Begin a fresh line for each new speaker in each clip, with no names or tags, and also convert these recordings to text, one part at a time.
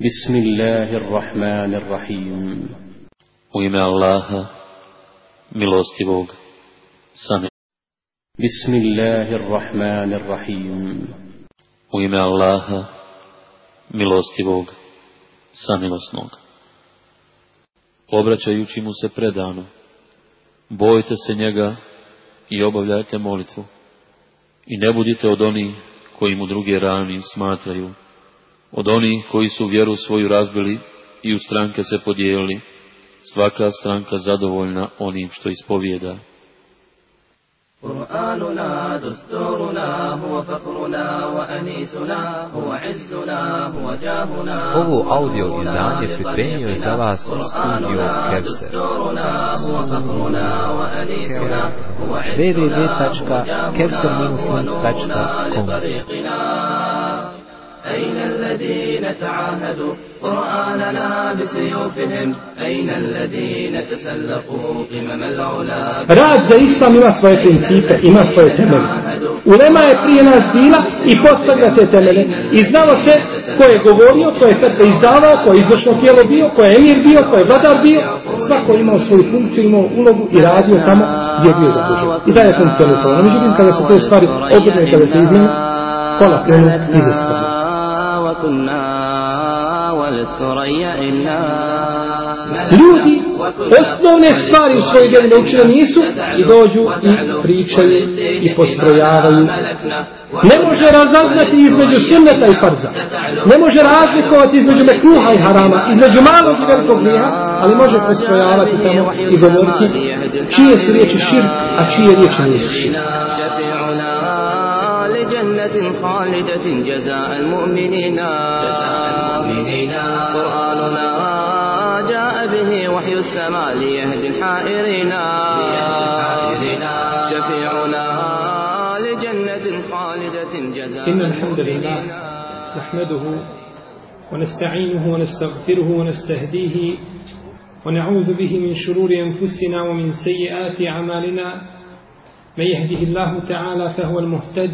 بسم الله الرحمن الرحيم
U ime Allaha, milostivog, sami.
بسم الله الرحمن الرحيم
U ime Allaha, milostivog, samilosnog. Obraćajući mu se predano, bojte se njega i obavljajte molitvu. I ne budite od onih koji mu druge rani smatraju, od onih koji su vjeru svoju razbili i u stranke se podijelili, svaka stranka zadovoljna onim što ispovijeda.
قرآننا دستورنا هو فخرنا وأنيسنا هو عزنا هو جاهنا
Ovo audio izdanje pripremio je za vas studio Kevser.
دستورنا هو فخرنا وأنيسنا هو عزنا
www.kevser-muslims.com
طريقنا أين الذين تعاهدوا قرآننا بسيوفهم أين الذين تسلقوا قمم العلا
Rad za islam ima svoje principe, ima svoje temelje. Ulema je prije nas bila i postavlja te temelje. I znalo se ko je govorio, ko je fetve izdavao, ko je izvršno tijelo bio, ko je emir bio, ko je vladar bio. Svako je imao svoju funkciju, imao ulogu i radio tamo gdje je bio zadužen. I da je funkcionisalo. No, Međutim, kada se te stvari obrne, kada se izmene, kola krenu iza strane.
كنا والثريا إلا
Ljudi osnovne stvari u svojoj vjeri naučili nisu i dođu i pričaju i postrojavaju. Ne može razaznati između sunneta i farza. Ne može razlikovati između mekruha i harama, između malog i velikog grija, ali može postrojavati tamo i govoriti čije su riječi šir, a čije riječi nisu šir.
لجنة خالدة جزاء المؤمنين. جزاء المؤمنين قرآننا جاء به وحي السماء ليهدي الحائرين. شفيعنا لجنة خالدة جزاء
إن الحمد لله نحمده ونستعينه ونستغفره ونستهديه ونعوذ به من شرور أنفسنا ومن سيئات أعمالنا. من يهده الله تعالى فهو المهتد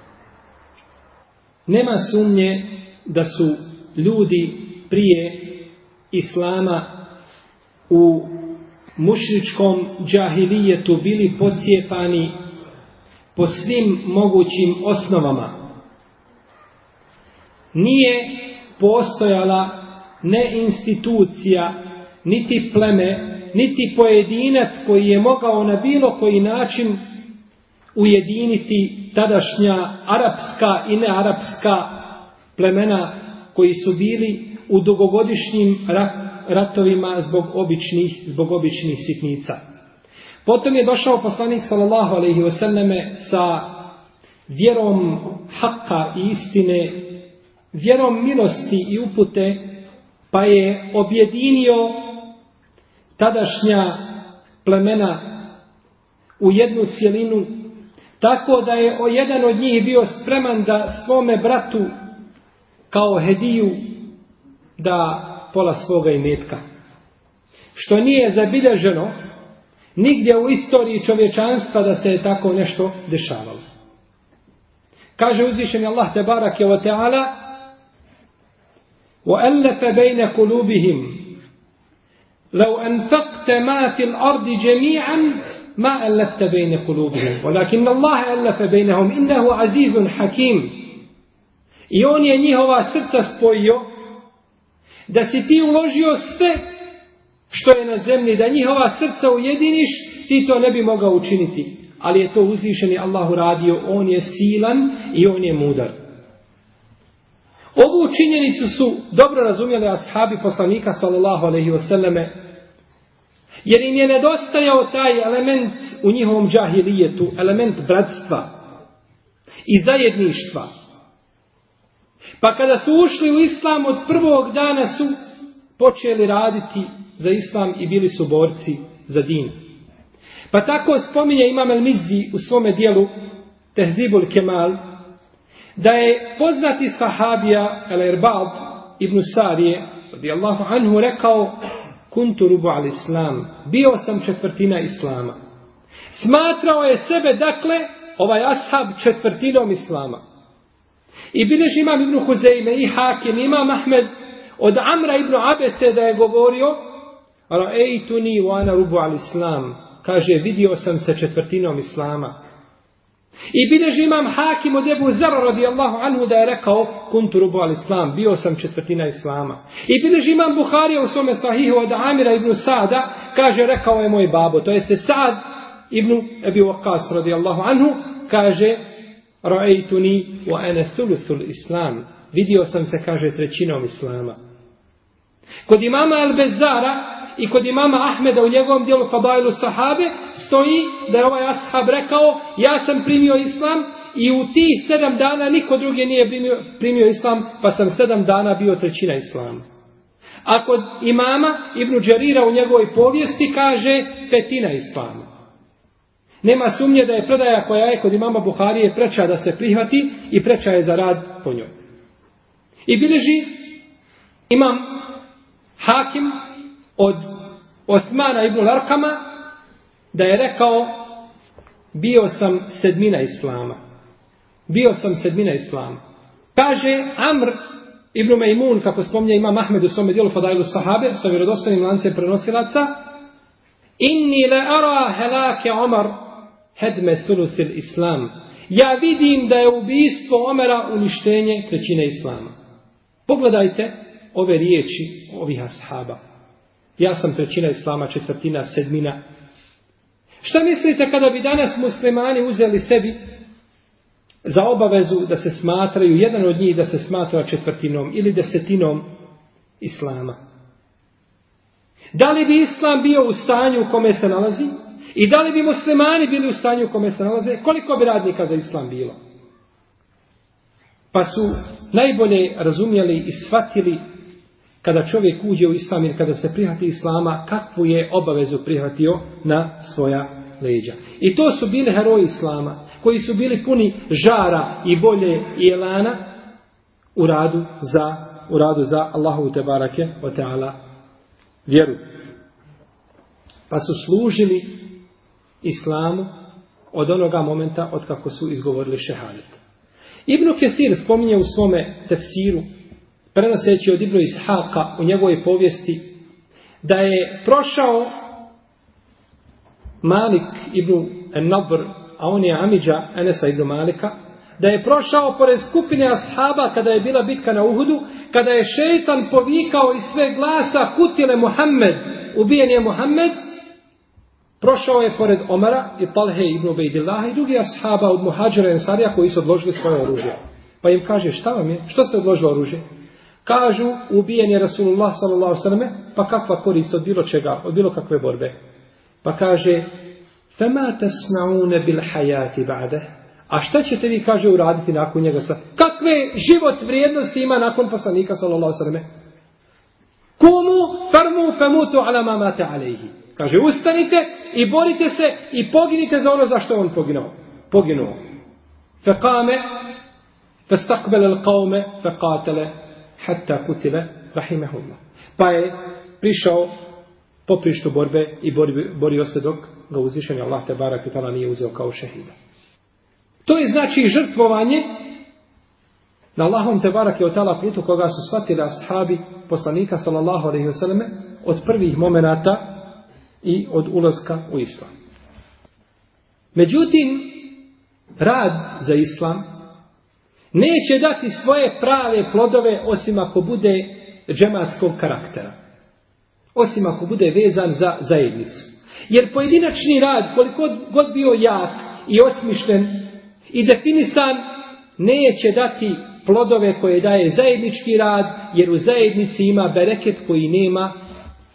Nema sumnje da su ljudi prije Islama u mušričkom džahilijetu bili pocijepani po svim mogućim osnovama. Nije postojala ne institucija, niti pleme, niti pojedinac koji je mogao na bilo koji način ujediniti tadašnja arapska i nearapska plemena koji su bili u dugogodišnjim ratovima zbog običnih, zbog običnih sitnica. Potom je došao poslanik sallallahu alejhi ve selleme sa vjerom hakka i istine, vjerom milosti i upute, pa je objedinio tadašnja plemena u jednu cjelinu Tako da je o jedan od njih bio spreman da svome bratu kao hediju da pola svoga imetka. Što nije zabilježeno Nigdje u istoriji čovječanstva da se je tako nešto dešavalo. Kaže uzvišeni Allah te barake wa ta'ala وَأَلَّفَ بَيْنَ قُلُوبِهِمْ لَوْ أَنْفَقْتَ مَا فِي الْأَرْضِ جَمِيعًا ما ألفت بين قلوبهم ولكن الله ألف بينهم إنه عزيز حكيم I on je njihova srca spojio da si ti uložio sve što je na zemlji, da njihova srca ujediniš, ti to ne bi mogao učiniti. Ali je to uzvišeni Allah uradio, on je silan i on je mudar. Ovu činjenicu su dobro razumjeli ashabi poslanika sallallahu alaihi wasallame Jer im je nedostajao taj element u njihovom džahilijetu, element bratstva i zajedništva. Pa kada su ušli u islam od prvog dana su počeli raditi za islam i bili su borci za din. Pa tako spominje Imam El Mizzi u svome dijelu Tehzibul Kemal da je poznati sahabija El Erbab ibn Sarije radijallahu anhu rekao kuntu rubu al islam, bio sam četvrtina islama. Smatrao je sebe, dakle, ovaj ashab četvrtinom islama. I bilježi imam Ibn Huzeyme i Hakim, imam Ahmed, od Amra Ibn Abese da je govorio, Ra'ejtuni wa ana rubu al islam, kaže, vidio sam se četvrtinom islama. I bilježi imam hakim od Ebu Zara radijallahu anhu da je rekao kuntu rubu al islam, bio sam četvrtina islama. I bilježi imam Buharija u svome sahihu od Amira ibn Sada, kaže rekao je moj babo, to jeste Sad ibn Ebi Waqas radijallahu anhu, kaže Ra'aytuni wa ana thuluthul islam. Vidio sam se, kaže, trećinom islama. Kod imama Al-Bezara i kod imama Ahmeda u njegovom dijelu Fabailu Sahabe stoji da je ovaj ashab rekao ja sam primio islam i u tih sedam dana niko drugi nije primio, primio islam pa sam sedam dana bio trećina islama. A kod imama Ibnu Đarira u njegovoj povijesti kaže petina islama. Nema sumnje da je predaja koja je kod imama Buharije preča da se prihvati i preča je za rad po njoj. I bileži imam hakim od Osmana ibn Larkama da je rekao bio sam sedmina islama. Bio sam sedmina islama. Kaže Amr ibn Mejmun, kako spomnje ima Mahmed u svome dijelu Fadailu Sahabe, sa vjerodostanim lancem prenosilaca, inni le ara helake Omar hedme thuluthil islam. Ja vidim da je ubijstvo Omera uništenje trećine islama. Pogledajte ove riječi ovih ashaba. Ja sam trećina islama, četvrtina, sedmina. Šta mislite kada bi danas muslimani uzeli sebi za obavezu da se smatraju, jedan od njih da se smatra četvrtinom ili desetinom islama? Da li bi islam bio u stanju u kome se nalazi? I da li bi muslimani bili u stanju u kome se nalaze? Koliko bi radnika za islam bilo? Pa su najbolje razumjeli i shvatili kada čovjek uđe u islam ili kada se prihvati islama, kakvu je obavezu prihvatio na svoja leđa. I to su bili heroji islama, koji su bili puni žara i bolje i elana u radu za, u radu za Allahu te barake o teala vjeru. Pa su služili islamu od onoga momenta od kako su izgovorili šehadet. Ibn Kesir spominje u svome tefsiru prenoseći od Ibnu Ishaka u njegovoj povijesti, da je prošao Malik ibn Nabr, a on je Amidža Enesa ibn Malika, da je prošao pored skupine ashaba kada je bila bitka na Uhudu, kada je šeitan povikao iz sve glasa kutile Muhammed, ubijen je Muhammed, prošao je pored Omara i Talhe ibn Ubejdillaha i drugi ashaba od Muhađara i Ensarija koji su odložili svoje oružje. Pa im kaže, šta vam je? Što ste odložili oružje? Kažu, ubijen je Rasulullah sallallahu sallam, pa kakva korist od bilo čega, od bilo kakve borbe. Pa kaže, fema tasnaune bil hajati ba'de. A šta ćete vi, kaže, uraditi nakon njega sa... Kakve život vrijednosti ima nakon poslanika sallallahu sallam? Kumu farmu famutu ala mamate alejhi. Kaže, ustanite i borite se i poginite za ono za što on poginuo. Poginuo. Fekame, فاستقبل القوم fekatele, hatta kutile rahimehullah. Pa je prišao poprištu borbe i borio se dok ga uzvišen Allah te barak i tala nije uzeo kao šehida. To je znači žrtvovanje na Allahom te barak i otala putu koga su shvatili ashabi poslanika sallallahu alaihi wasallam od prvih momenata i od ulaska u islam. Međutim, rad za islam neće dati svoje prave plodove osim ako bude džematskog karaktera. Osim ako bude vezan za zajednicu. Jer pojedinačni rad, koliko god bio jak i osmišljen i definisan, neće dati plodove koje daje zajednički rad, jer u zajednici ima bereket koji nema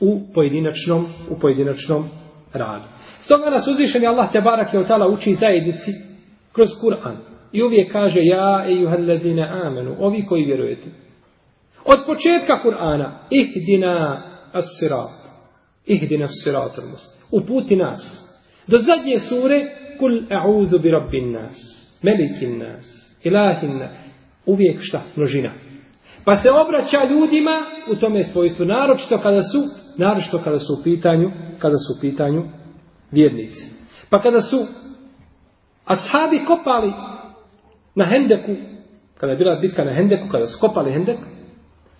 u pojedinačnom, u pojedinačnom radu. Stoga nas je Allah te barak je otala uči zajednici kroz Kur'an. I uvijek kaže, ja ejuhal ladine amenu, ovi koji vjerujete. Od početka Kur'ana, ihdina as-sirat, ihdina as-sirat uputi nas. Do zadnje sure, kul e'udhu bi rabbin nas, melikin nas, ilahin nas, uvijek šta? Množina. Pa se obraća ljudima u tome svojstvu, naročito kada su, naročito kada su u pitanju, kada su u pitanju vjernici. Pa kada su ashabi kopali na Hendeku, kada je bila bitka na Hendeku, kada su kopali Hendek,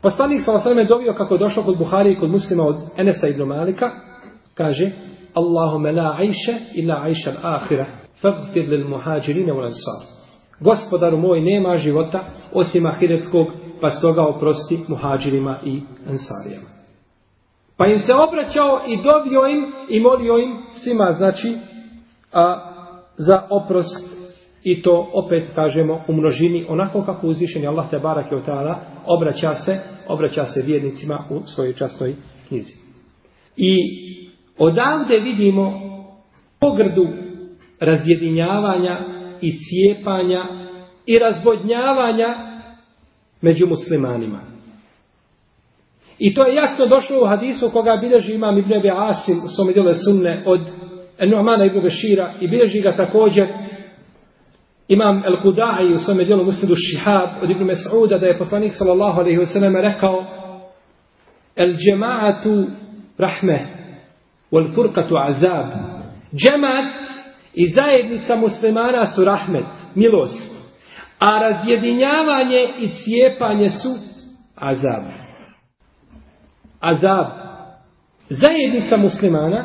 poslanik sa osrame dovio kako je došao kod Buhari i kod muslima od Enesa ibn Malika, kaže Allahume la ajše illa ajša al-ahira, fagfir lil muhađirine u lansar. Gospodaru moj, nema života osim ahiretskog, pa stoga oprosti muhađirima i ansarijama. Pa im se obraćao i dovio im i molio im svima, znači, a, za oprost i to opet kažemo u množini onako kako uzvišeni Allah te barak ta'ala obraća se, obraća se vjernicima u svojoj časnoj knjizi. I odavde vidimo pogrdu razjedinjavanja i cijepanja i razvodnjavanja među muslimanima. I to je jasno došlo u hadisu koga bilježi imam Ibn Abi Asim u svom djelu sunne od Nuhmana Ibn Bešira i bilježi ga također Imam Al-Kudai u svome dijelu Muslidu Šihab od Ibn Mas'uda da je poslanik sallallahu alaihi wa sallam rekao El džema'atu rahme wal furqatu azab. Džemat i zajednica muslimana su rahmet, milost a razjedinjavanje i cijepanje su azab. Azab. Zajednica muslimana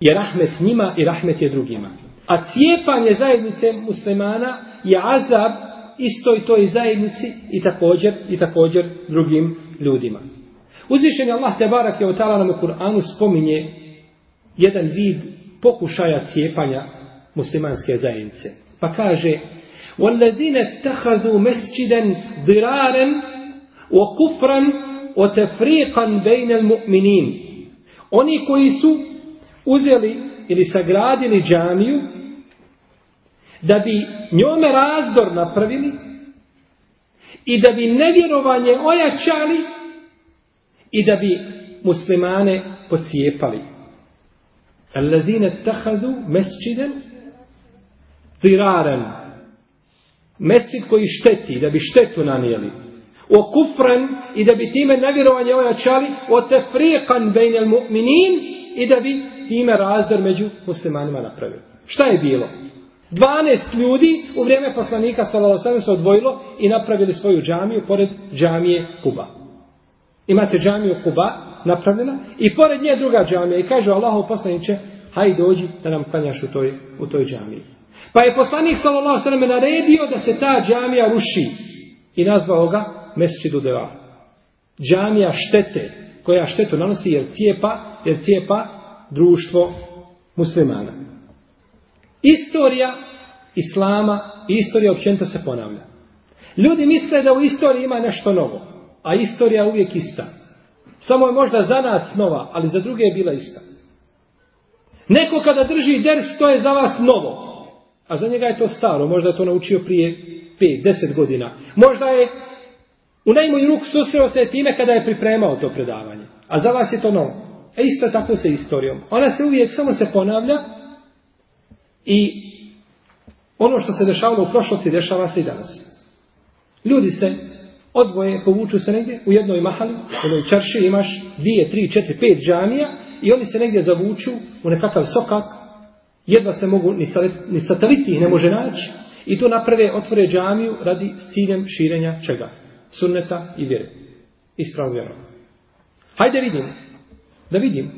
je rahmet njima i rahmet je drugima. A cijepanje zajednice muslimana je azab istoj toj zajednici i također i također drugim ljudima. Uzvišen je Allah te barak je otala nam u Kur'anu spominje jedan vid pokušaja cijepanja muslimanske zajednice. Pa kaže وَالَّذِينَ اتَّخَذُوا مَسْجِدًا ضِرَارًا وَكُفْرًا وَتَفْرِيقًا بَيْنَ الْمُؤْمِنِينَ Oni koji su uzeli ili sagradili džamiju da bi njome razdor napravili i da bi nevjerovanje ojačali i da bi muslimane pocijepali. Allazine tahadu mesčiden ziraran. Mesčid koji šteti, da bi štetu nanijeli. O kufran i da bi time nevjerovanje ojačali. O tefriqan bejnel mu'minin i da bi time razdor među muslimanima napravili. Šta je bilo? 12 ljudi u vrijeme poslanika sallallahu se odvojilo i napravili svoju džamiju pored džamije Kuba. Imate džamiju Kuba napravljena i pored nje druga džamija i kaže Allahu poslanice haj dođi da nam klanjaš u toj, u toj džamiji. Pa je poslanik sallallahu alejhi ve naredio da se ta džamija ruši i nazvao ga Mesdžidu Deva. Džamija štete koja štetu nanosi jer cijepa, jer cijepa društvo muslimana. Istorija Islama i istorija općenito se ponavlja. Ljudi misle da u istoriji ima nešto novo, a istorija je uvijek ista. Samo je možda za nas nova, ali za druge je bila ista. Neko kada drži ders, to je za vas novo. A za njega je to staro, možda je to naučio prije 5-10 godina. Možda je u najmoju ruku susreo se time kada je pripremao to predavanje. A za vas je to novo. E isto tako se istorijom. Ona se uvijek samo se ponavlja i ono što se dešavalo u prošlosti dešava se i danas. Ljudi se odvoje, povuču se negdje u jednoj mahali, u jednoj čarši imaš dvije, tri, četiri, pet džamija i oni se negdje zavuču u nekakav sokak, jedva se mogu, ni, sa, ni sateliti ih ne može naći, i tu naprave, otvore džamiju radi s ciljem širenja čega? Sunneta i vjere. Ispravno vjerom. Hajde vidim. Da vidim.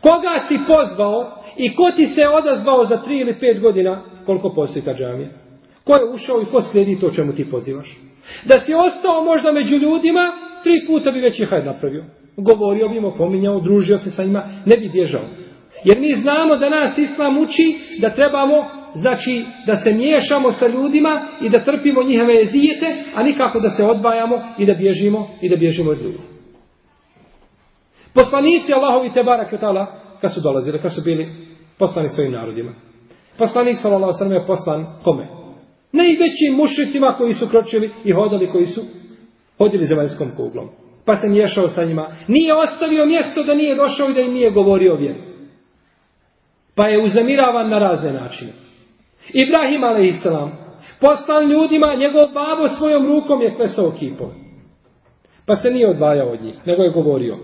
Koga si pozvao i ko ti se odazvao za tri ili pet godina koliko postoji ta džamija? Ko je ušao i ko slijedi to čemu ti pozivaš? Da si ostao možda među ljudima, tri puta bi već je hajde napravio. Govorio bi im, opominjao, družio se sa njima, ne bi bježao. Jer mi znamo da nas Islam uči da trebamo, znači, da se miješamo sa ljudima i da trpimo njihove jezijete, a nikako da se odvajamo i da bježimo i da bježimo od ljudi. Poslanici Allahovi te barak kad su dolazili, kad su bili poslani svojim narodima. Poslanik sallallahu alejhi je poslan kome? Najvećim mušricima koji su kročili i hodali koji su hodili zemaljskom kuglom. Pa se miješao sa njima. Nije ostavio mjesto da nije došao i da im nije govorio vjeru. Pa je uzamiravan na razne načine. Ibrahim a.s. Poslan ljudima, njegov babo svojom rukom je klesao kipove. Pa se nije odvajao od njih, nego je govorio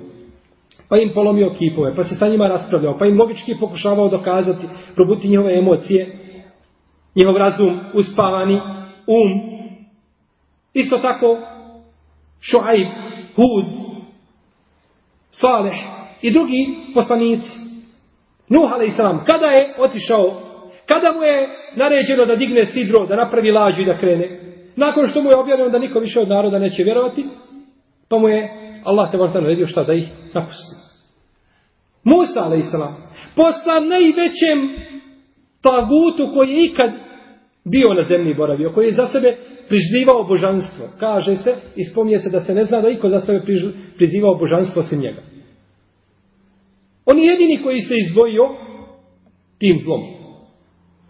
pa im polomio kipove, pa se sa njima raspravljao, pa im logički pokušavao dokazati, probuti njihove emocije, njihov razum, uspavani, um. Isto tako, Šuaib, Hud, Saleh i drugi poslanici. Nuh a.s. Kada je otišao, kada mu je naređeno da digne sidro, da napravi lađu i da krene, nakon što mu je objavljeno da niko više od naroda neće vjerovati, pa mu je Allah te vrta naredio šta da ih napusti. Musa a.s. poslan najvećem tagutu koji je ikad bio na zemlji boravio, koji je za sebe prizivao božanstvo. Kaže se i spominje se da se ne zna da iko za sebe prizivao božanstvo osim njega. On je jedini koji se izdvojio tim zlom.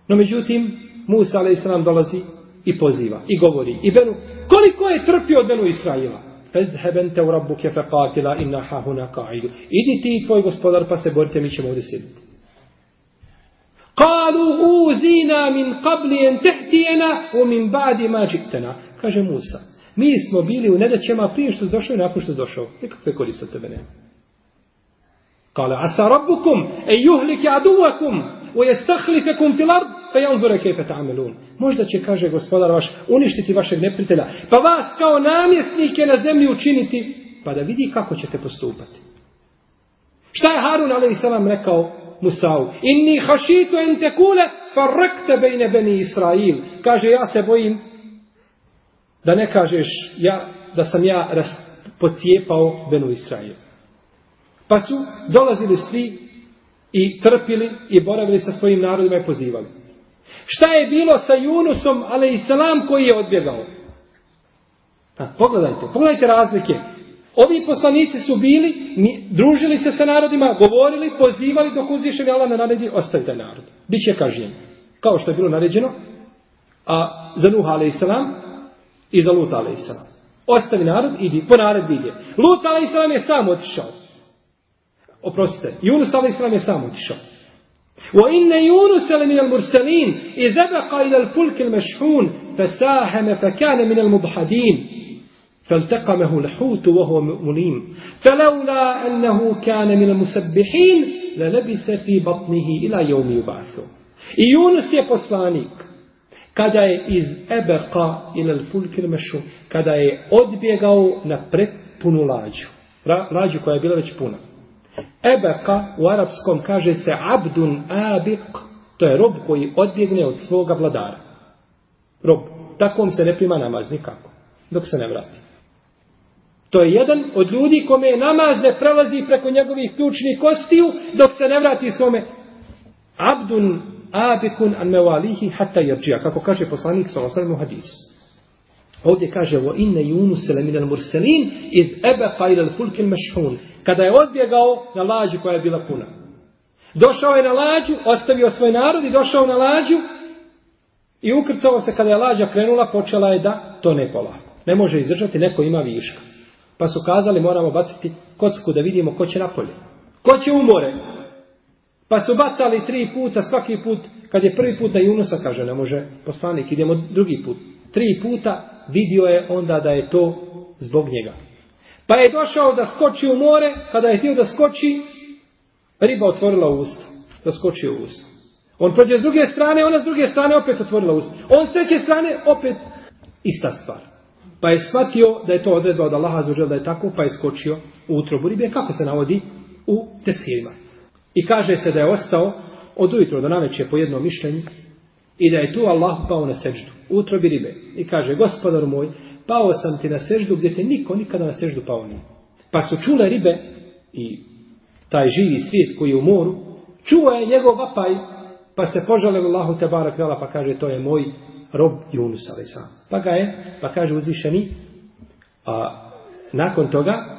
No međutim, Musa a.s. dolazi i poziva i govori. I Benu, koliko je trpio od Benu Israila? Fezheben te u rabbuke fe katila inna hahuna ka'idu. Idi ti tvoj gospodar pa se borite, mi ćemo ovdje sjediti. Kalu uzina min qabli en tehtijena u min badi ma džiktena. Kaže Musa, mi smo bili u nedaćama prije što došao i nakon što došao. Nikakve koriste tebe nema. Kale, asa rabbukum, e juhlike aduvakum, وَيَسْتَخْلِفَكُمْ فِي fil ard, كَيْفَ تَعْمَلُونَ. Možda će, kaže gospodar vaš, uništiti vašeg neprijatelja, pa vas kao namjesnike na zemlji učiniti, pa da vidi kako ćete postupati. Šta je Harun a.s. rekao Musau? Inni hašitu en tekule farrekte bejne beni Israil. Kaže, ja se bojim da ne kažeš ja, da sam ja pocijepao benu Israil. Pa su dolazili svi i trpili i boravili sa svojim narodima i pozivali. Šta je bilo sa Junusom, ale i salam koji je odbjegao? A, pogledajte, pogledajte razlike. Ovi poslanici su bili, družili se sa narodima, govorili, pozivali dok uzvišeni Allah na naredi, ostavite narod. Biće kažnjen. Kao što je bilo naređeno, a za Nuh a.s. i za Lut a.s. Ostavi narod, idi, po naredbi ide. Lut a.s. je sam otišao. Oprostite, Yunus a.s. je sam otišao. وإن يونس لمن المرسلين إذ بقى إلى الفلك المشحون فساهم فكان من المضحدين فالتقمه الحوت وهو مليم فلولا أنه كان من المسبحين للبث في بطنه إلى يوم يبعث يونس je poslanik kada je iz Ebeka ila fulk il mešun, kada je odbjegao na prepunu lađu, lađu koja je bila već puna. Ebeka u arapskom kaže se abdun abik, to je rob koji odbjegne od svoga vladara. Rob. Takvom se ne prima namaz nikako, dok se ne vrati. To je jedan od ljudi kome je namaz ne prelazi preko njegovih ključnih kostiju, dok se ne vrati svome. Abdun abikun an mevalihi hatta jerđija, kako kaže poslanik sa osam u hadisu. Ovdje kaže, o inne Yunus le minel murselin, iz ila al-fulk al mashhun. kada je odbjegao na lađu koja je bila puna. Došao je na lađu, ostavio svoj narod i došao na lađu i ukrcao se kada je lađa krenula, počela je da to ne polako. Ne može izdržati, neko ima viška. Pa su kazali moramo baciti kocku da vidimo ko će napolje. Ko će umore? Pa su bacali tri puta, svaki put, kad je prvi put da Junusa kaže, ne može poslanik, idemo drugi put. Tri puta vidio je onda da je to zbog njega. Pa je došao da skoči u more, kada je htio da skoči, Riba otvorila usta. da skoči u usta. On prođe s druge strane, ona s druge strane opet otvorila usta. On s treće strane opet ista stvar. Pa je shvatio da je to odredba od Allaha zaođela da je tako, pa je skočio u utrobu ribe. Kako se navodi u tefsirima. I kaže se da je ostao od ujutro do naveče po jednom mišljenju i da je tu Allah pao na seždu. Utrobi ribe. I kaže, gospodar moj, pao sam ti na seždu gdje te niko nikada na seždu pao nije. Pa su čule ribe i taj živi svijet koji je u moru, čuo je njegov vapaj, pa se požalio Allahu te barak pa kaže, to je moj rob Yunus a.s. Pa ga je, pa kaže uzvišeni, a nakon toga,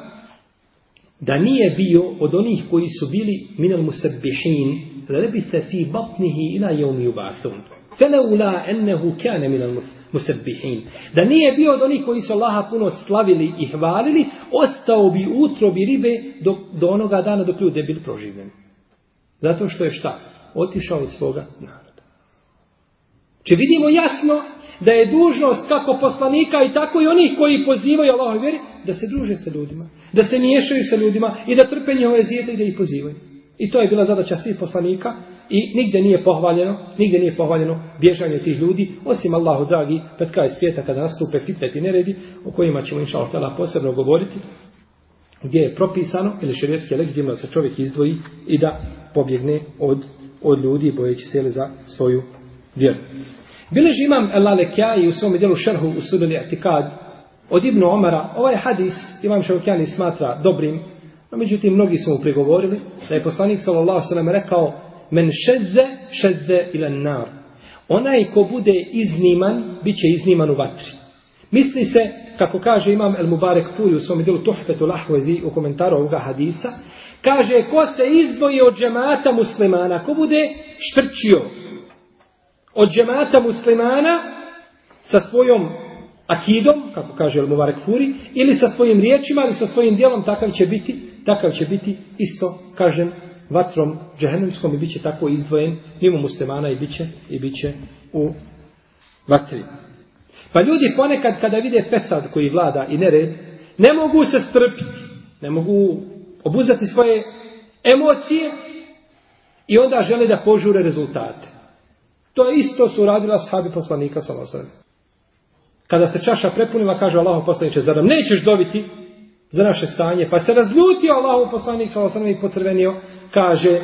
da nije bio od onih koji su bili minal musabbihin, lebise fi batnihi ila jeumi ubathun. Feleula ennehu kane minal musabbihin. Da nije bio od onih koji su Allaha puno slavili i hvalili, ostao bi utrobi ribe do, do onoga dana dok ljude bili proživljeni. Zato što je šta? Otišao od svoga naroda. Če vidimo jasno da je dužnost kako poslanika i tako i onih koji pozivaju Allahove vjeri, da se druže sa ljudima, da se miješaju sa ljudima i da trpe njihove zijete i da ih pozivaju. I to je bila zadaća svih poslanika i nigdje nije pohvaljeno, nigdje nije pohvaljeno bježanje tih ljudi, osim Allahu dragi, pred kraj svijeta kada nastupe fitnet i neredi, o kojima ćemo inša Allah posebno govoriti, gdje je propisano, ili šerijetski legitimno da se čovjek izdvoji i da pobjegne od, od ljudi bojeći se za svoju vjeru. Bileži imam El-Alekjai u svom dijelu šerhu u sudeli Atikad od Ibnu Omara, ovaj hadis imam Šaukjani smatra dobrim, no međutim mnogi su mu prigovorili da je poslanik sallallahu sallam rekao men šedze, šedze ila nar. Onaj ko bude izniman, bit će izniman u vatri. Misli se, kako kaže imam El Mubarek Puri u svom delu Tuhfetu Lahvedi u komentaru ovoga hadisa, kaže ko se izdvoji od džemata muslimana, ko bude štrčio, od džemata muslimana sa svojom akidom, kako kaže El Mubarek Puri, ili sa svojim riječima, ili sa svojim dijelom, takav će biti, takav će biti isto, kažem, vatrom džehennemskom i bit će tako izdvojen mimo muslimana i bit će, i bit će u vatri. Pa ljudi ponekad kada vide pesad koji vlada i nered, ne mogu se strpiti, ne mogu obuzati svoje emocije i onda žele da požure rezultate. To je isto su radila sahabi poslanika sallallahu Kada se čaša prepunila, kaže Allahu poslaniče, zar nam nećeš dobiti za naše stanje? Pa se razljutio Allahu poslanik sallallahu i pocrvenio, kaže,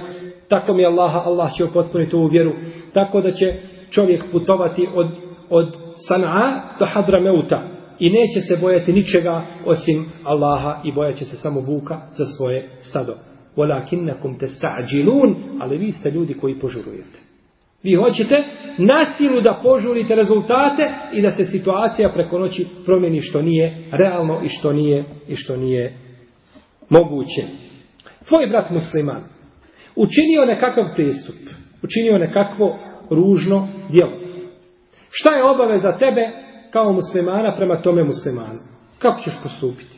tako mi Allaha, Allah će upotpuniti ovu vjeru, tako da će čovjek putovati od, od Sana'a do Hadrameuta i neće se bojati ničega osim Allaha i bojaće se samo vuka za svoje stado. Walakinnakum testa'đilun, ali vi ste ljudi koji požurujete. Vi hoćete nasilu da požurite rezultate i da se situacija preko noći promijeni što nije realno i što nije i što nije moguće. Tvoj brat musliman učinio nekakav pristup, učinio nekakvo ružno djelo. Šta je obaveza tebe kao muslimana prema tome muslimanu? Kako ćeš postupiti?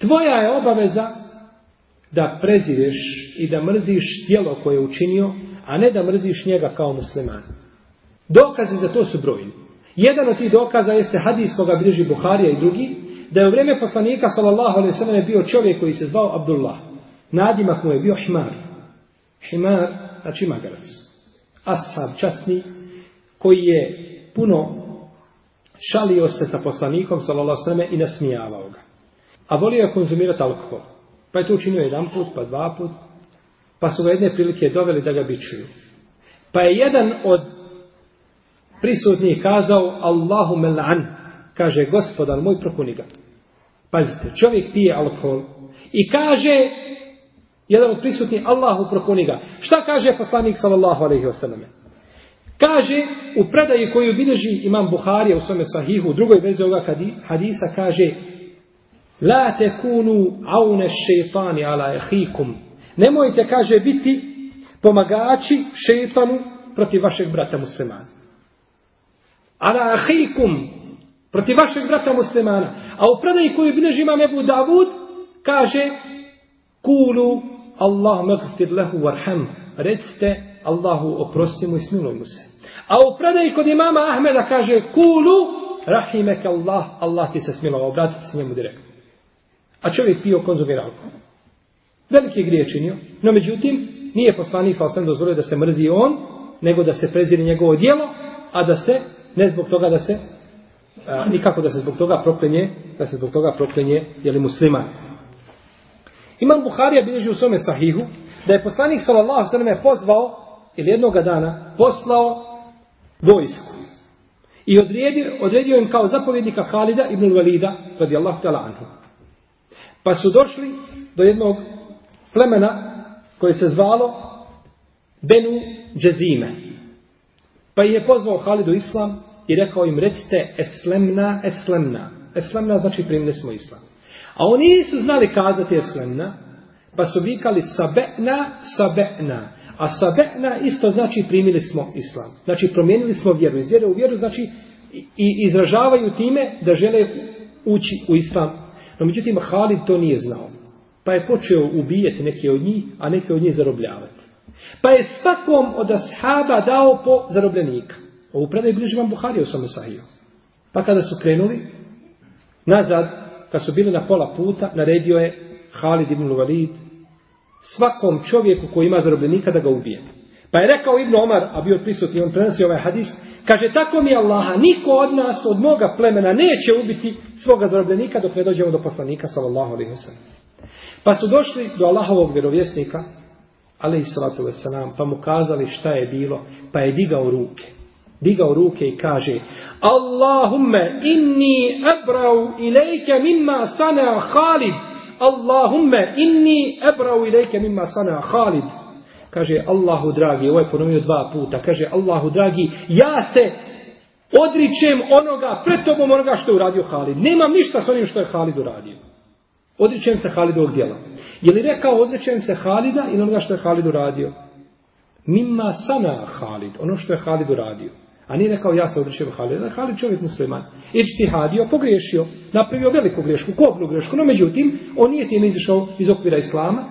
Tvoja je obaveza da prezireš i da mrziš djelo koje je učinio a ne da mrziš njega kao musliman. Dokazi za to su brojni. Jedan od tih dokaza jeste hadis koga bliži Buharija i drugi, da je u vrijeme poslanika sallallahu alaihi sallam bio čovjek koji se zvao Abdullah. Nadimak mu je bio Himar. Himar, znači magarac. Ashab časni, koji je puno šalio se sa poslanikom sallallahu alaihi sallam i nasmijavao ga. A volio je konzumirati alkohol. Pa je to učinio jedan put, pa dva put, Pa su ga jedne prilike doveli da ga bičuju. Pa je jedan od prisutnih kazao Allahu mel'an. Kaže gospodar moj prokuni ga. Pazite, čovjek pije alkohol i kaže jedan od prisutnih Allahu prokuni ga. Šta kaže poslanik sallallahu alaihi wasallam? Kaže u predaji koju bilježi imam Buharija u svome sahihu, u drugoj vezi ovoga hadisa kaže La tekunu aune šeitani ala ehikum Nemojte, kaže, biti pomagači šeitanu protiv vašeg brata muslimana. Ala ahikum, protiv vašeg brata muslimana. A u predaji koju bilježi imam Ebu Davud, kaže, kulu Allah magfir lehu varham, recite Allahu oprosti mu i smiluj mu se. A u predaji kod imama Ahmeda kaže, kulu rahimek Allah, Allah ti se smilo, obratite se njemu direktno. A čovjek pio konzumira alkohol. Veliki grije činio, no međutim, nije poslanik sa osam dozvolio da se mrzi on, nego da se prezire njegovo dijelo, a da se, ne zbog toga da se, a, nikako da se zbog toga proklenje, da se zbog toga proklenje, jeli musliman. Imam Buharija bilježi u svome sahihu, da je poslanik sallallahu sallam je pozvao, ili jednoga dana, poslao vojsku. I odredio, odredio im kao zapovjednika Halida ibn Walida, radijallahu ta'ala anhu. Pa su došli do jednog plemena koje se zvalo Benu Džezime. Pa je pozvao Halidu Islam i rekao im recite eslemna, eslemna. Eslemna znači primili smo Islam. A oni nisu znali kazati eslemna, pa su vikali sabena, sabena. A sabena isto znači primili smo Islam. Znači promijenili smo vjeru. Iz vjeru u vjeru znači i izražavaju time da žele ući u Islam. No međutim Halid to nije znao. Pa je počeo ubijeti neke od njih, a neke od njih zarobljavati. Pa je svakom od ashaba dao po zarobljenika. Ovu predaju bliži vam Buhari u svome sahiju. Pa kada su krenuli, nazad, kad su bili na pola puta, naredio je Halid ibn Walid svakom čovjeku koji ima zarobljenika da ga ubije. Pa je rekao Ibn Omar, a bio prisutni, on prenosio ovaj hadis, kaže, tako mi Allaha, niko od nas, od moga plemena, neće ubiti svoga zarobljenika dok ne dođemo do poslanika, sallallahu alaihi wasallam. Pa su došli do Allahovog vjerovjesnika, ali i salatu wasalam, pa mu kazali šta je bilo, pa je digao ruke. Digao ruke i kaže, Allahumme inni ebrau ilajke mimma sana Khalid. Allahumme inni ebrau ilajke mimma sana Khalid. Kaže, Allahu dragi, ovo je ponovio dva puta, kaže, Allahu dragi, ja se odričem onoga, pred tobom onoga što je uradio Halid. Nemam ništa s onim što je Halid uradio. Odričem se Halidovog djela. Je li rekao odričem se Halida ili onoga što je Halid uradio? Mimma sana Halid, ono što je Halid uradio. A nije rekao ja se odričem Halida. Halid čovjek musliman. Ičtihadio, pogriješio, napravio veliku grešku, kobnu grešku, no međutim, on nije time izišao iz okvira Islama,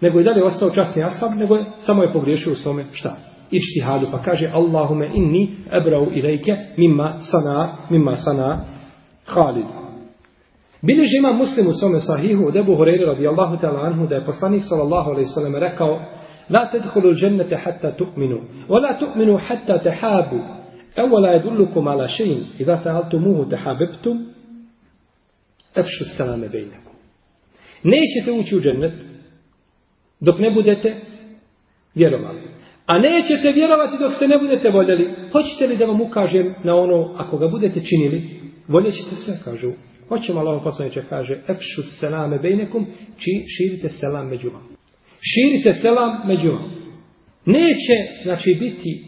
nego je dalje ostao časni asab, nego je, samo je pogriješio u svome šta? Ičtihadu, pa kaže Allahume inni ebrau ilajke mimma sana, mimma sana Halid. Bilježi ima muslim u svome sahihu od Ebu Horeira radijallahu ta'ala anhu da je poslanik sallallahu alaihi sallam rekao La tedhulu džennete hatta tu'minu wa la tu'minu hatta tehabu evo la jedullukum ala šein i da fa'altumuhu tehabibtum tepšu salame bejneku Nećete ući u džennet dok ne budete vjerovali. A nećete vjerovati dok se ne budete voljeli. Hoćete li da vam ukažem na ono, ako ga budete činili, voljećete se, kažu Hoćemo Allah poslaniče kaže Epšu selame bejnekum či širite selam među vam. Širite selam među vam. Neće, znači, biti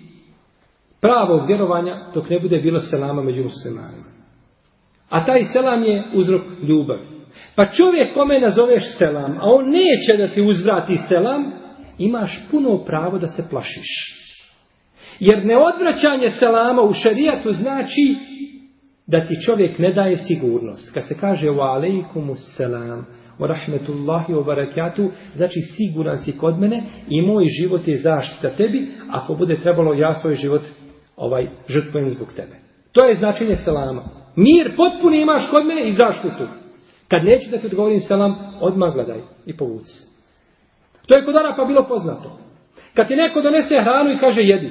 pravog vjerovanja dok ne bude bilo selama među muslimanima. A taj selam je uzrok ljubavi. Pa čovjek kome nazoveš selam, a on neće da ti uzvrati selam, imaš puno pravo da se plašiš. Jer neodvraćanje selama u šarijatu znači da ti čovjek ne daje sigurnost. Kad se kaže wa alaikumu selam, wa rahmetullahi wa barakatuh, znači siguran si kod mene i moj život je zaštita tebi, ako bude trebalo ja svoj život ovaj žrtvujem zbog tebe. To je značenje selama. Mir potpuni imaš kod mene i zaštitu. Kad neću da ti odgovorim selam, odmah gledaj i povuci se. To je kod Arapa bilo poznato. Kad ti neko donese hranu i kaže jedi,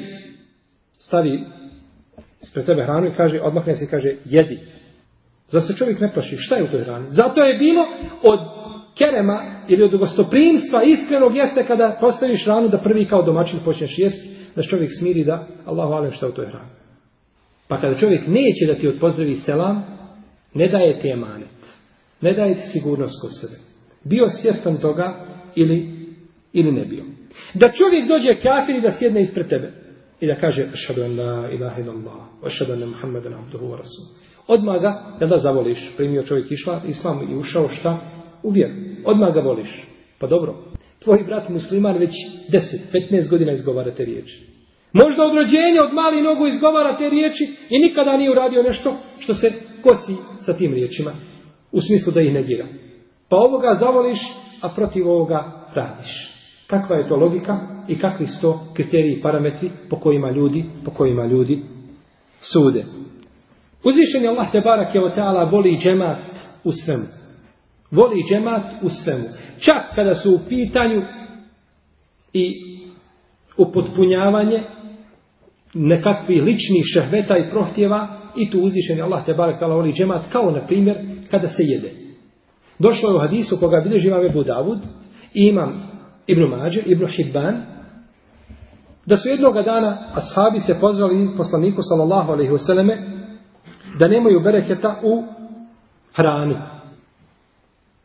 stavi ispred tebe hranu i kaže, odmahne se i kaže, jedi. Zato se čovjek ne plaši, šta je u toj hrani? Zato je bilo od kerema ili od gostoprimstva iskrenog jeste kada postaviš hranu da prvi kao domaćin počneš jesti, da čovjek smiri da Allahu alem šta je u toj hrani. Pa kada čovjek neće da ti odpozdravi selam, ne daje ti emanet. Ne daje ti sigurnost kod sebe. Bio svjestan toga ili, ili ne bio. Da čovjek dođe kafir i da sjedne ispred tebe i da kaže ašhadu an la ilaha illallah wa ašhadu anna muhammeden abduhu wa rasul. Odmah ga, kada da zavoliš, primio čovjek išla, islam i ušao šta? U vjeru. Odmah ga voliš. Pa dobro. Tvoj brat musliman već 10, 15 godina izgovara te riječi. Možda od rođenja, od mali nogu izgovara te riječi i nikada nije uradio nešto što se kosi sa tim riječima. U smislu da ih negira. Pa ovoga zavoliš, a protiv ovoga radiš. Kakva je to logika i kakvi su to kriteriji i parametri po kojima ljudi, po kojima ljudi sude. Uzvišen je Allah te barak je ta'ala voli džemat u svemu. Voli džemat u svemu. Čak kada su u pitanju i upotpunjavanje nekakvih ličnih šehveta i prohtjeva i tu uzvišen je Allah te barak ta'ala voli džemat kao na primjer kada se jede. Došlo je u hadisu koga bilježi imam Ebu Davud i imam Ibn Mađer, Ibn Hibban, da su jednoga dana ashabi se pozvali poslaniku sallallahu alaihi vseleme da nemaju bereketa u hrani.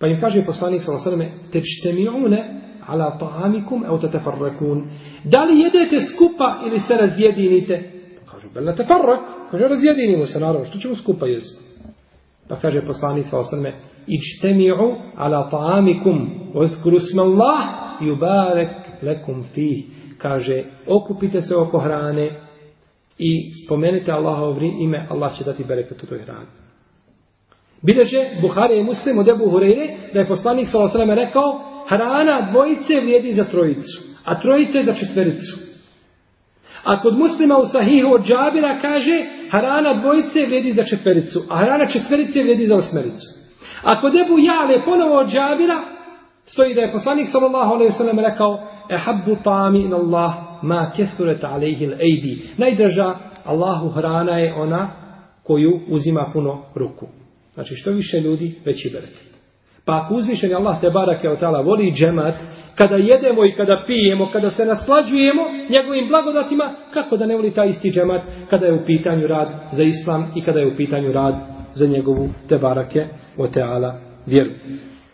Pa im kaže poslanik sallallahu alaihi vseleme tečtemiune ala ta'amikum au tatafarrakun. Da li jedete skupa ili se razjedinite? Pa kažu, bel ne tafarrak. Kaže, razjedinimo se, naravno, što ćemo skupa jesti? Pa kaže poslanik sallallahu alaihi vseleme ičtemi'u ala ta'amikum wa sma Allah yubarek lekum fih kaže okupite se oko hrane i spomenite Allahov ime Allah će dati bereket u toj hrani Bileže Buhari i Muslim od Ebu Hureyre da je poslanik s.a.v. rekao hrana dvojice vrijedi za trojicu a trojice za četvericu a kod muslima u sahihu od džabira kaže hrana dvojice vrijedi za četvericu a hrana četverice vrijedi za osmericu A kod Ebu Jale ponovo od Džabira stoji da je poslanik sallallahu alejhi ve sellem rekao Ehabbu ta'ami in Allah ma kesuret alejhil ejdi. Najdraža Allahu hrana je ona koju uzima puno ruku. Znači što više ljudi, veći bereket. Pa ako uzvišen je Allah te barake od tala voli džemat, kada jedemo i kada pijemo, kada se naslađujemo njegovim blagodatima, kako da ne voli taj isti džemat kada je u pitanju rad za islam i kada je u pitanju rad za njegovu te barake o teala vjeru.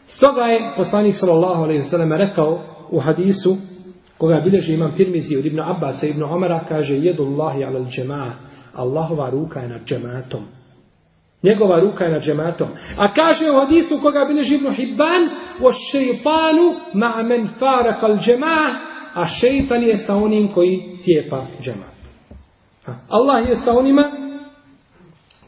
Stoga je poslanik sallallahu alejhi ve sellem rekao u hadisu koga bilježi imam Tirmizi od Ibn Abbas i Ibn Omara kaže jedu Allahi ala džema'a Allahova ruka je nad džematom. Njegova ruka je nad džematom. A kaže u hadisu koga bilježi Ibn Hibban o šeitanu ma men faraka al džema'a a šeitan je sa onim koji cijepa džemat. Allah je sa onima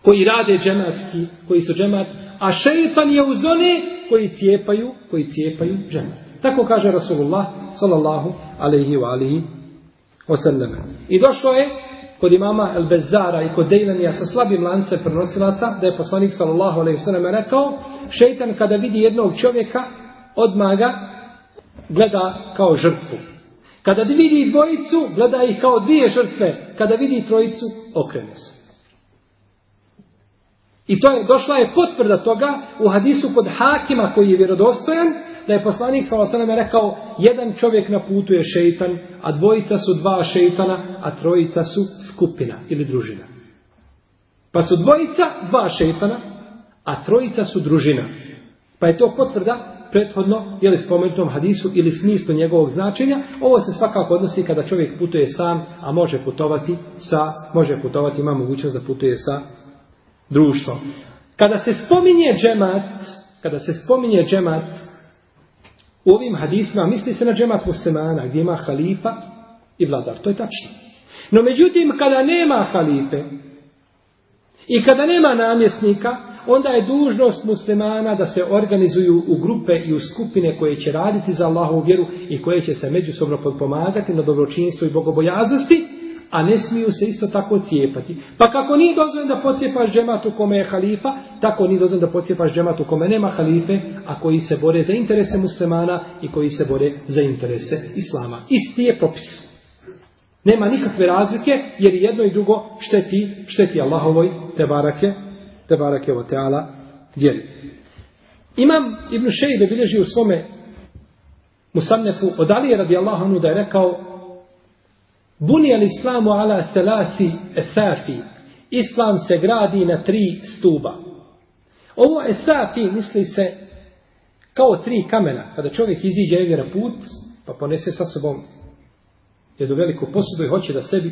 koji rade džematski, koji su džemat, a šeitan je uz one koji cijepaju, koji cijepaju džemat. Tako kaže Rasulullah sallallahu alaihi wa alihi wasallam. I došlo je kod imama El Bezara i kod Dejlanija sa slabim lancem prenosilaca, da je poslanik sallallahu alaihi wa sallam rekao, šeitan kada vidi jednog čovjeka, odmah ga gleda kao žrtvu. Kada vidi dvojicu, gleda ih kao dvije žrtve. Kada vidi trojicu, okrene se. I to je, došla je potvrda toga u hadisu kod Hakima koji je vjerodostojan, da je poslanik s.a.v. rekao, jedan čovjek na putu je šeitan, a dvojica su dva šeitana, a trojica su skupina ili družina. Pa su dvojica dva šeitana, a trojica su družina. Pa je to potvrda prethodno, je li spomenutom hadisu ili smislu njegovog značenja, ovo se svakako odnosi kada čovjek putuje sam, a može putovati sa, može putovati, ima mogućnost da putuje sa društvom. Kada se spominje džemat, kada se spominje džemat u ovim hadisma, misli se na džemat muslimana, gdje ima halifa i vladar. To je tačno. No međutim, kada nema halife i kada nema namjesnika, onda je dužnost muslimana da se organizuju u grupe i u skupine koje će raditi za Allahovu vjeru i koje će se međusobno podpomagati na dobročinstvo i bogobojaznosti, a ne smiju se isto tako cijepati. Pa kako nije dozvoljeno da pocijepaš džemat u kome je halifa, tako nije dozvoljeno da pocijepaš džemat u kome nema halife, a koji se bore za interese muslimana i koji se bore za interese islama. Isti je propis. Nema nikakve razlike, jer jedno i drugo šteti, šteti Allahovoj te barake, te barake o teala vjeri. Imam Ibn Šejbe bilježi u svome Musamnefu od Alije radijallahu anhu da je rekao Buni al islamu ala thalasi esafi. Islam se gradi na tri stuba. Ovo esafi misli se kao tri kamena. Kada čovjek iziđe negdje na put, pa ponese sa sobom jednu veliku posudu i hoće da sebi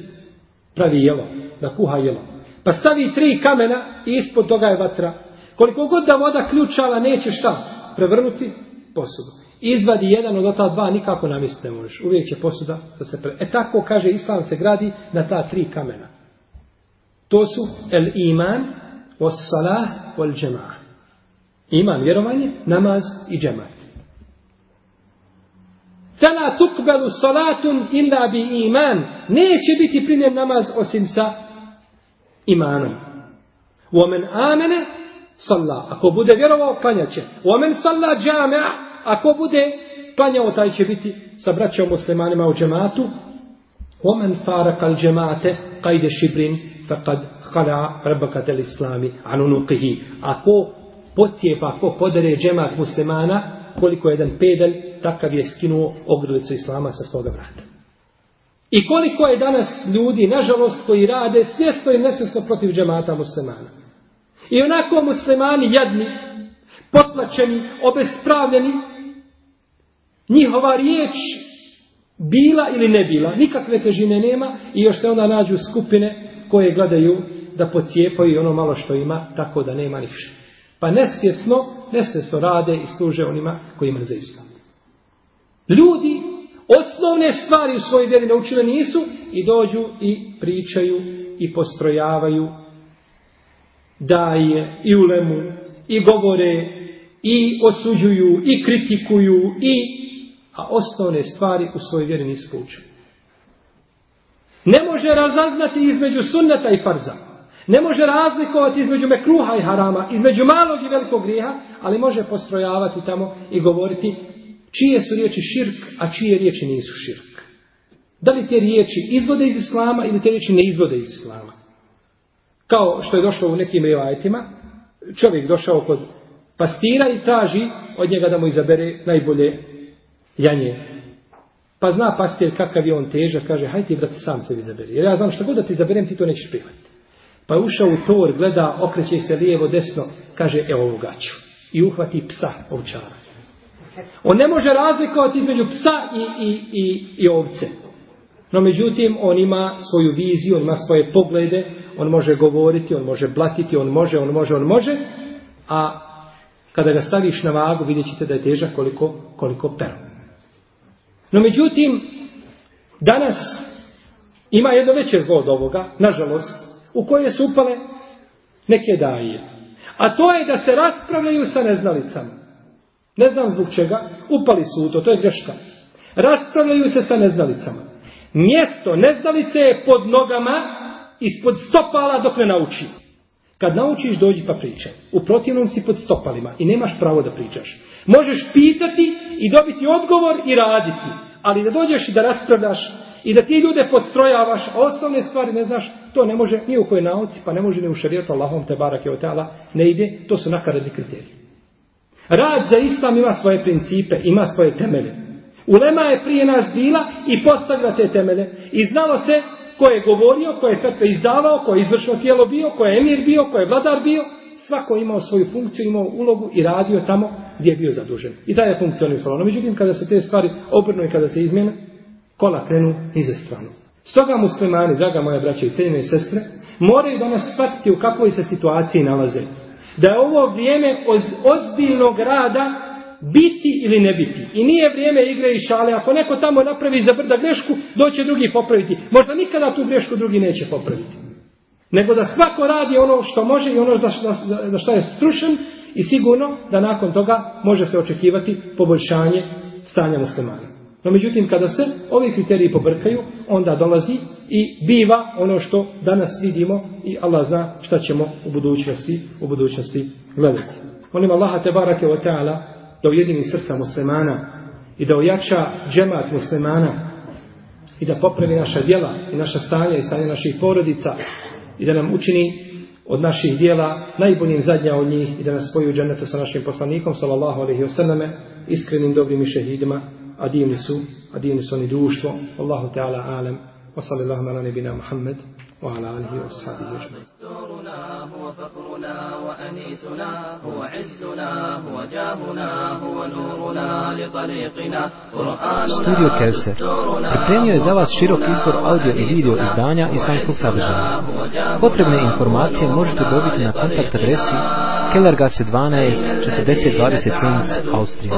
pravi jelo, da kuha jelo. Pa stavi tri kamena i ispod toga je vatra. Koliko god da voda ključala, neće šta? Prevrnuti posudu izvadi jedan od ta dva, nikako namisliti ne možeš. Uvijek će posuda da se pre... E tako, kaže, islam se gradi na ta tri kamena. To su el iman, os salah, ol džemah. Iman, vjerovanje, namaz i džemat. Tela tukbelu salatun illa bi iman. Neće biti primjen namaz osim sa imanom. Omen amene, salla. Ako bude vjerovao, klanjaće. Omen salla džamea, ako bude klanjao, taj će biti sa braćom muslimanima u džematu. Omen faraka al džemate kajde šibrin faqad khala rabakatel islami anunuqihi. Ako pocijepa, ako podere džemat muslimana, koliko je jedan pedalj, takav je skinuo ogrlicu islama sa svoga vrata. I koliko je danas ljudi, nažalost, koji rade svjesno i nesvjesno protiv džemata muslimana. I onako muslimani jadni, potlačeni, obespravljeni, njihova riječ bila ili ne bila, nikakve težine nema i još se onda nađu skupine koje gledaju da pocijepaju ono malo što ima, tako da nema ništa. Pa nesvjesno, nesvjesno rade i služe onima koji mrze islam. Ljudi osnovne stvari u svojoj vjeri naučile nisu i dođu i pričaju i postrojavaju daje i ulemu i govore i osuđuju i kritikuju i a osnovne stvari u svojoj vjeri nisu poučili. Ne može razaznati između sunneta i farza. Ne može razlikovati između mekruha i harama, između malog i velikog grijeha, ali može postrojavati tamo i govoriti čije su riječi širk, a čije riječi nisu širk. Da li te riječi izvode iz islama ili te riječi ne izvode iz islama. Kao što je došlo u nekim rivajetima, čovjek došao kod pastira i traži od njega da mu izabere najbolje janje. Pa zna pastir kakav je on težak, kaže, hajde ti brate sam sebi izaberi. Jer ja znam što god da ti izaberem, ti to nećeš prihvatiti. Pa je ušao u tor, gleda, okreće se lijevo, desno, kaže, evo ovu gaću. I uhvati psa ovčara. On ne može razlikovati između psa i, i, i, i ovce. No međutim, on ima svoju viziju, on ima svoje poglede, on može govoriti, on može blatiti, on može, on može, on može, a kada ga staviš na vagu, vidjet ćete da je težak koliko, koliko pero. No međutim, danas ima jedno veće zlo od ovoga, nažalost, u koje su upale neke daje. A to je da se raspravljaju sa neznalicama. Ne znam zbog čega, upali su u to, to je greška. Raspravljaju se sa neznalicama. Mjesto neznalice je pod nogama, ispod stopala dok ne nauči. Kad naučiš, dođi pa pričaj. U protivnom si pod stopalima i nemaš pravo da pričaš. Možeš pitati i dobiti odgovor i raditi. Ali da dođeš i da raspravljaš i da ti ljude postrojavaš, a osnovne stvari ne znaš, to ne može ni u kojoj nauci, pa ne može ni u šarijetu Allahom te barake od tela, ne ide, to su nakaradni kriteriji. Rad za islam ima svoje principe, ima svoje temelje. Ulema je prije nas bila i postavila te temelje. I znalo se ko je govorio, ko je fetve izdavao, ko je izvršno tijelo bio, ko je emir bio, ko je vladar bio. Svako imao svoju funkciju, imao ulogu i radio tamo gdje je bio zadužen. I taj je funkcionisalo. No, međutim, kada se te stvari obrnu i kada se izmjene, kola krenu nize stranu. Stoga muslimani, draga moja braća i cijeljene sestre, moraju danas shvatiti u kakvoj se situaciji nalaze da je ovo vrijeme oz, ozbiljnog rada biti ili ne biti. I nije vrijeme igre i šale. Ako neko tamo napravi za brda grešku, doće drugi popraviti. Možda nikada tu grešku drugi neće popraviti. Nego da svako radi ono što može i ono za, za, za što je strušen i sigurno da nakon toga može se očekivati poboljšanje stanja muslimana. No međutim, kada se ovi kriteriji pobrkaju, onda dolazi i biva ono što danas vidimo i Allah zna šta ćemo u budućnosti, u budućnosti gledati. Molim Allaha te barake wa ta'ala da ujedini srca muslimana i da ojača džemat muslimana i da popravi naša djela i naša stanja i stanje naših porodica i da nam učini od naših dijela najboljim zadnja od njih i da nas spoji u džennetu sa našim poslanikom sallallahu alaihi wasallame iskrenim dobrim i šehidima a divni su, a divni su oni društvo. Allahu Teala alem. Wa sallallahu ala nebina Muhammed wa ala alihi wa sahabihi
فخرنا وأنيسنا هو عزنا هو جاهنا هو نورنا لطريقنا
Studio Kevser pripremio je za vas širok izbor audio i video izdanja islamskog sadržaja. Potrebne informacije možete dobiti na kontakt adresi Kellergasse 12 4020 Linz, Austrija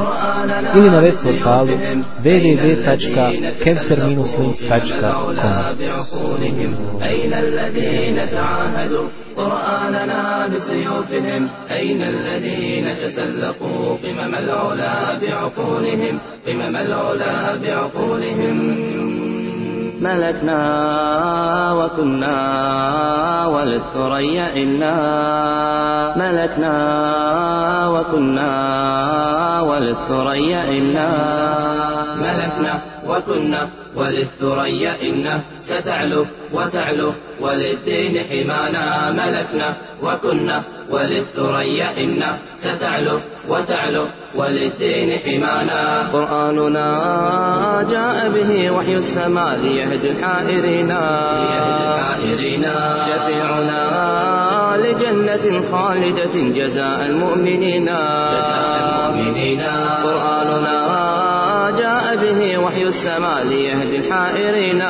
ili na web portalu www.kevser-linz.com
أين الذين تعاهدوا قرآننا بسيوفهم أين الذين تسلقوا قمم العلا بعقولهم قمم العلا بعقولهم ملكنا وكنا وللثريا إنا. ملكنا وكنا وللثريا إنا. ملكنا وكنا وللثريا إنا ستعلو وتعلو وللدين حمانا ملكنا وكنا وللثريا إنا ستعلو وتعلو وللدين حمانا قرآننا جاء به وحي السماء ليهدي الحائرين. شفيعنا لجنة خالدة جزاء المؤمنين. جزاء المؤمنين. وحي السماء ليهدي الحائرين.